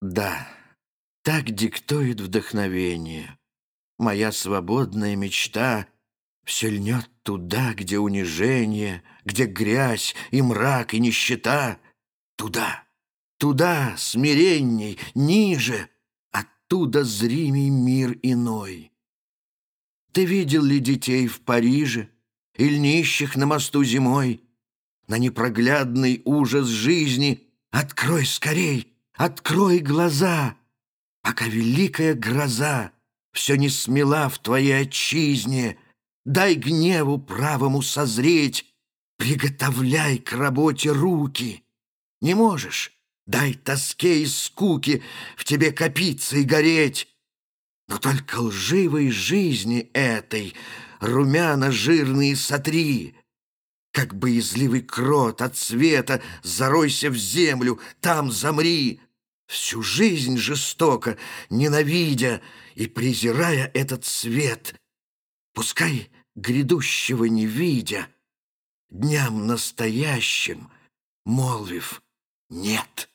Да, так диктует вдохновение. Моя свободная мечта все льнет туда, где унижение, где грязь и мрак и нищета. Туда, туда, смиренней, ниже, оттуда зримый мир иной. Ты видел ли детей в Париже или нищих на мосту зимой? На непроглядный ужас жизни открой скорей, открой глаза, пока великая гроза все не смела в твоей отчизне. Дай гневу правому созреть, приготовляй к работе руки. Не можешь, дай тоске и скуке в тебе копиться и гореть. Но только лживой жизни этой румяна жирные сотри. Как боязливый крот от света заройся в землю, там замри. Всю жизнь жестоко, ненавидя и презирая этот свет, Пускай грядущего не видя, Дням настоящим, молвив «нет».